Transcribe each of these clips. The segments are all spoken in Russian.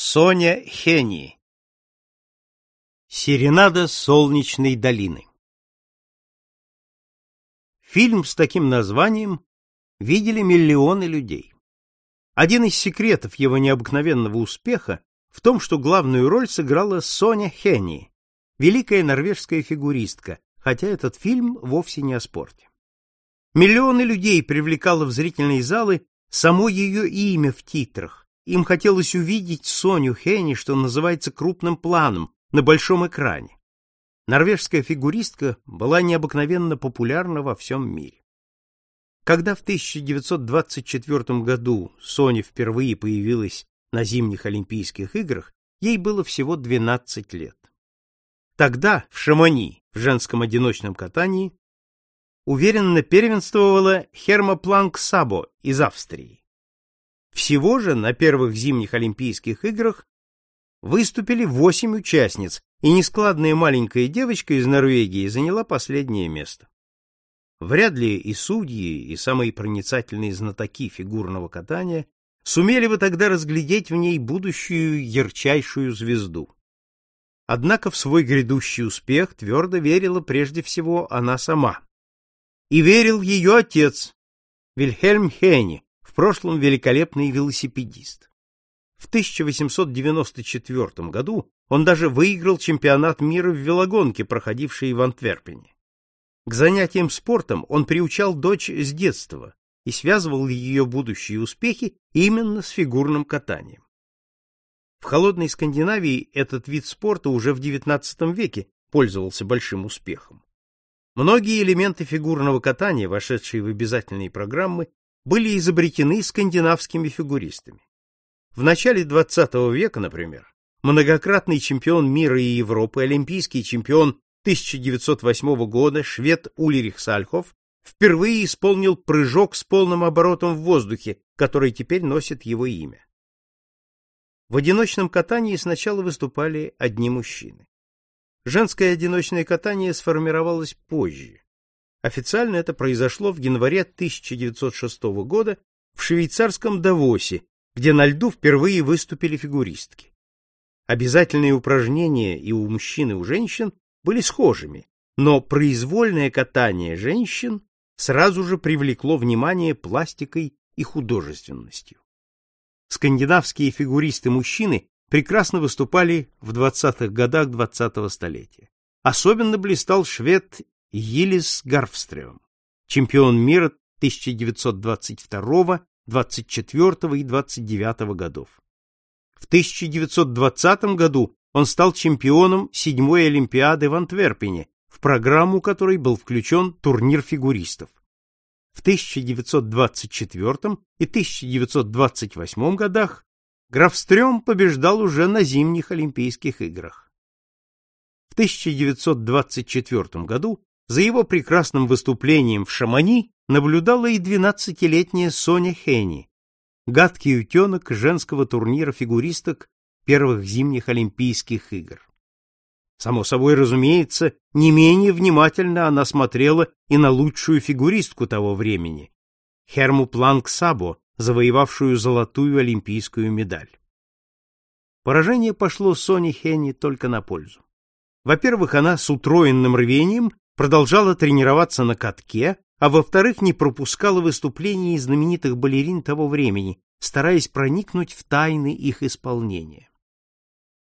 Соня Хени Серенада солнечной долины Фильм с таким названием видели миллионы людей. Один из секретов его необыкновенного успеха в том, что главную роль сыграла Соня Хени, великая норвежская фигуристка, хотя этот фильм вовсе не о спорте. Миллионы людей привлекало в зрительные залы само ее имя в титрах, им хотелось увидеть Соню Хенни, что называется, крупным планом, на большом экране. Норвежская фигуристка была необыкновенно популярна во всем мире. Когда в 1924 году Соня впервые появилась на зимних Олимпийских играх, ей было всего 12 лет. Тогда в Шамани, в женском одиночном катании, уверенно первенствовала Херма Планк Сабо из Австрии. Всего же на первых зимних Олимпийских играх выступили восемь участниц, и нескладная маленькая девочка из Норвегии заняла последнее место. Вряд ли и судьи, и самые проницательные знатоки фигурного катания сумели бы тогда разглядеть в ней будущую ярчайшую звезду. Однако в свой грядущий успех твердо верила прежде всего она сама. И верил ее отец, Вильхельм Хейни, прошлом великолепный велосипедист. В 1894 году он даже выиграл чемпионат мира в велогонке, проходившей в Антверпене. К занятиям спортом он приучал дочь с детства и связывал ее будущие успехи именно с фигурным катанием. В холодной Скандинавии этот вид спорта уже в XIX веке пользовался большим успехом. Многие элементы фигурного катания, вошедшие в обязательные программы, были изобретены скандинавскими фигуристами. В начале XX века, например, многократный чемпион мира и Европы, олимпийский чемпион 1908 года швед Ульрих Сальхов впервые исполнил прыжок с полным оборотом в воздухе, который теперь носит его имя. В одиночном катании сначала выступали одни мужчины. Женское одиночное катание сформировалось позже. Официально это произошло в январе 1906 года в швейцарском Давосе, где на льду впервые выступили фигуристки. Обязательные упражнения и у мужчин, и у женщин были схожими, но произвольное катание женщин сразу же привлекло внимание пластикой и художественностью. Скандинавские фигуристы-мужчины прекрасно выступали в 20-х годах 20-го столетия. Особенно блистал швед Йилис Гарфстрём, чемпион мира 1922, 24 и 29 годов. В 1920 году он стал чемпионом седьмой Олимпиады в Антверпене, в программу которой был включен турнир фигуристов. В 1924 и 1928 годах Графстрём побеждал уже на зимних Олимпийских играх. В 1924 году за его прекрасным выступлением в Шамани наблюдала и двенадцатилетняя Соня Хенни, гадкий утенок женского турнира фигуристок первых зимних Олимпийских игр. Само собой разумеется, не менее внимательно она смотрела и на лучшую фигуристку того времени, Херму Планк Сабо, завоевавшую золотую олимпийскую медаль. Поражение пошло Соне Хенни только на пользу. Во-первых, она с утроенным рвением продолжала тренироваться на катке, а во-вторых, не пропускала выступлений знаменитых балерин того времени, стараясь проникнуть в тайны их исполнения.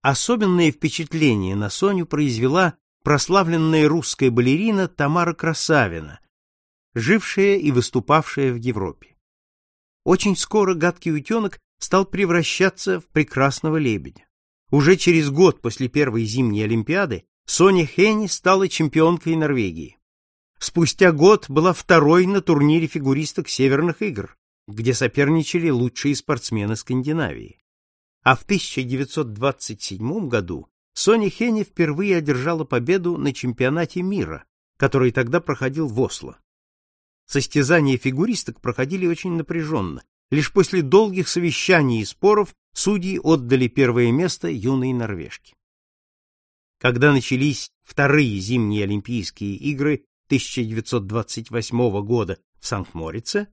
Особенное впечатление на Соню произвела прославленная русская балерина Тамара Красавина, жившая и выступавшая в Европе. Очень скоро гадкий утенок стал превращаться в прекрасного лебедя. Уже через год после первой зимней Олимпиады Соня Хенни стала чемпионкой Норвегии. Спустя год была второй на турнире фигуристок Северных игр, где соперничали лучшие спортсмены Скандинавии. А в 1927 году Соня Хенни впервые одержала победу на чемпионате мира, который тогда проходил в Осло. Состязания фигуристок проходили очень напряженно. Лишь после долгих совещаний и споров судьи отдали первое место юной норвежке. Когда начались вторые зимние Олимпийские игры 1928 года в Санкт-Морице,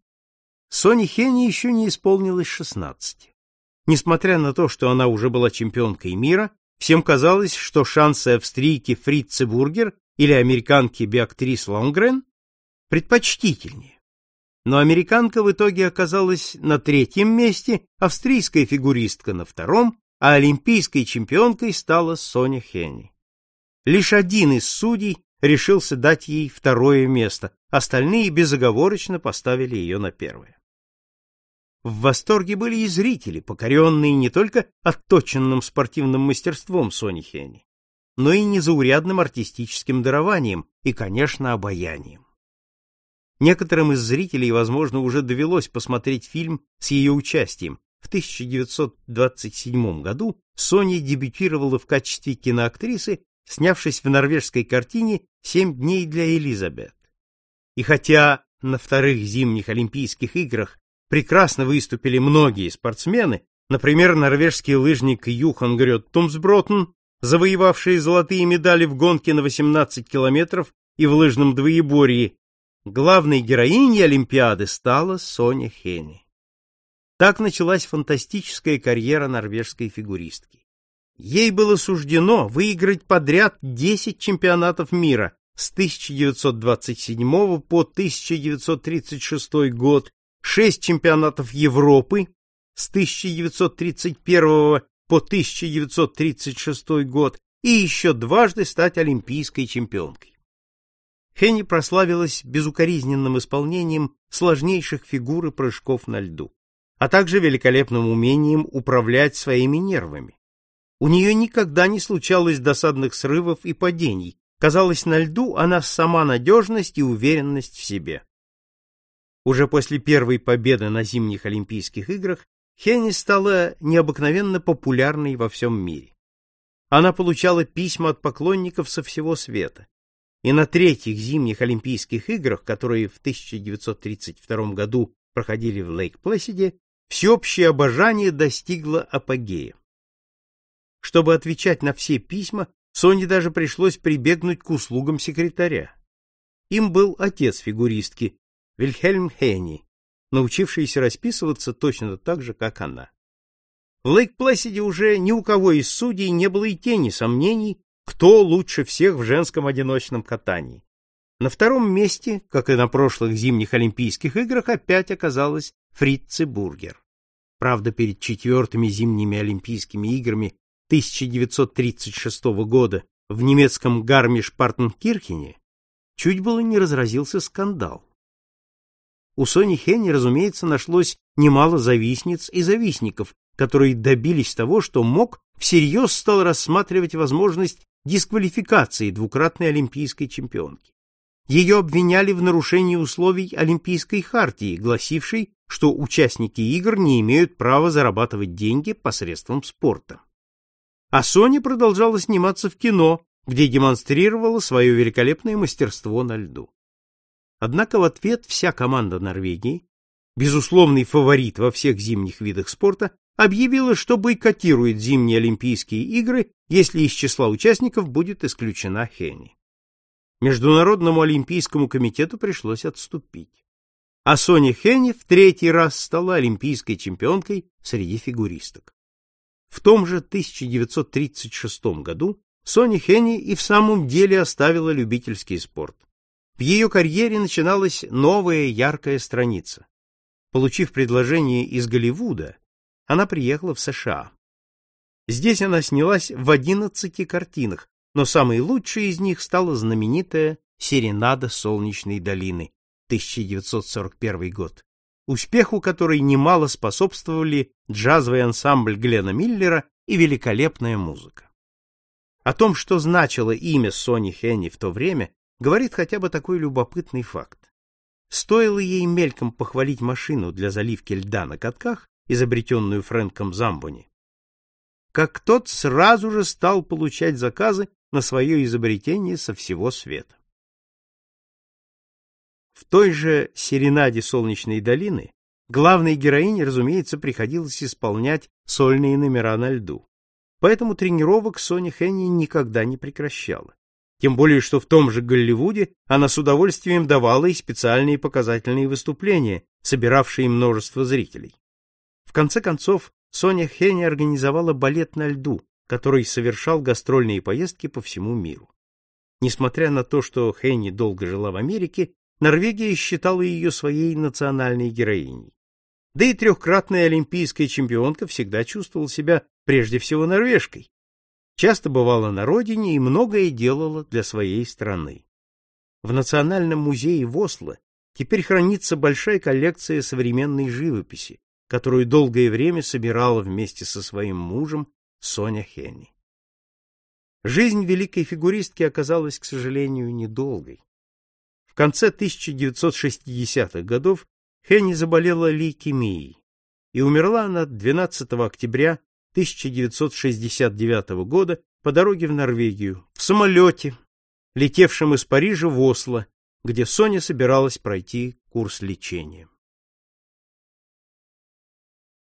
Соне Хенни еще не исполнилось 16. Несмотря на то, что она уже была чемпионкой мира, всем казалось, что шансы австрийки Фрицы Бургер или американки Беатрис Лонгрен предпочтительнее. Но американка в итоге оказалась на третьем месте, австрийская фигуристка на втором, а олимпийской чемпионкой стала Соня Хенни. Лишь один из судей решился дать ей второе место, остальные безоговорочно поставили ее на первое. В восторге были и зрители, покоренные не только отточенным спортивным мастерством Сони Хенни, но и незаурядным артистическим дарованием и, конечно, обаянием. Некоторым из зрителей, возможно, уже довелось посмотреть фильм с ее участием. В 1927 году Соня дебютировала в качестве киноактрисы, снявшись в норвежской картине «Семь дней для Элизабет». И хотя на вторых зимних Олимпийских играх прекрасно выступили многие спортсмены, например, норвежский лыжник Юхан Грёт Тумсбротен, завоевавший золотые медали в гонке на 18 километров и в лыжном двоеборье, главной героиней Олимпиады стала Соня Хенни. Так началась фантастическая карьера норвежской фигуристки. Ей было суждено выиграть подряд 10 чемпионатов мира с 1927 по 1936 год шесть чемпионатов Европы с 1931 по 1936 год и еще дважды стать олимпийской чемпионкой. Хенни прославилась безукоризненным исполнением сложнейших фигур и прыжков на льду, а также великолепным умением управлять своими нервами. У нее никогда не случалось досадных срывов и падений. Казалось, на льду она сама надежность и уверенность в себе. Уже после первой победы на зимних Олимпийских играх Хенни стала необыкновенно популярной во всем мире. Она получала письма от поклонников со всего света. И на третьих зимних Олимпийских играх, которые в 1932 году проходили в Лейк-Плэсиде, всеобщее обожание достигло апогея. Чтобы отвечать на все письма, Соне даже пришлось прибегнуть к услугам секретаря. Им был отец фигуристки, Вильхельм Хени, научившийся расписываться точно так же, как она. В Лейк-Плэсиде уже ни у кого из судей не было и тени сомнений, кто лучше всех в женском одиночном катании. На втором месте, как и на прошлых зимних Олимпийских играх, опять оказалась Фритце Бургер. Правда, перед четвертыми зимними Олимпийскими играми 1936 года в немецком Гармиш-Партенкирхене чуть было не разразился скандал. У Сони Хенни, разумеется, нашлось немало завистниц и завистников, которые добились того, что МОК всерьез стал рассматривать возможность дисквалификации двукратной олимпийской чемпионки. Ее обвиняли в нарушении условий Олимпийской хартии, гласившей, что участники игр не имеют права зарабатывать деньги посредством спорта. А Соня продолжала сниматься в кино, где демонстрировала свое великолепное мастерство на льду. Однако в ответ вся команда Норвегии, безусловный фаворит во всех зимних видах спорта, объявила, что бойкотирует зимние Олимпийские игры, если из числа участников будет исключена Хенни. Международному олимпийскому комитету пришлось отступить. А Соня Хенни в третий раз стала олимпийской чемпионкой среди фигуристок. В том же 1936 году Соня Хенни и в самом деле оставила любительский спорт. В ее карьере начиналась новая яркая страница. Получив предложение из Голливуда, она приехала в США. Здесь она снялась в 11 картинах, но самой лучшей из них стала знаменитая «Серенада солнечной долины» 1941 год, успеху которой немало способствовали джазовый ансамбль Глена Миллера и великолепная музыка. О том, что значило имя Сони Хенни в то время, говорит хотя бы такой любопытный факт. Стоило ей мельком похвалить машину для заливки льда на катках, изобретенную Фрэнком Замбони, как тот сразу же стал получать заказы на свое изобретение со всего света. В той же «Серенаде солнечной долины» главной героине, разумеется, приходилось исполнять сольные номера на льду. Поэтому тренировок Соня Хенни никогда не прекращала. Тем более, что в том же Голливуде она с удовольствием давала и специальные показательные выступления, собиравшие множество зрителей. В конце концов, Соня Хенни организовала балет на льду, который совершал гастрольные поездки по всему миру. Несмотря на то, что Хенни долго жила в Америке, Норвегия считала ее своей национальной героиней. Да и трехкратная олимпийская чемпионка всегда чувствовала себя прежде всего норвежкой. Часто бывала на родине и многое делала для своей страны. В Национальном музее в Осло теперь хранится большая коллекция современной живописи, которую долгое время собирала вместе со своим мужем Соня Хенни. Жизнь великой фигуристки оказалась, к сожалению, недолгой. В конце 1960-х годов Хенни заболела лейкемией, и умерла она 12 октября 1969 года по дороге в Норвегию в самолете, летевшем из Парижа в Осло, где Соня собиралась пройти курс лечения.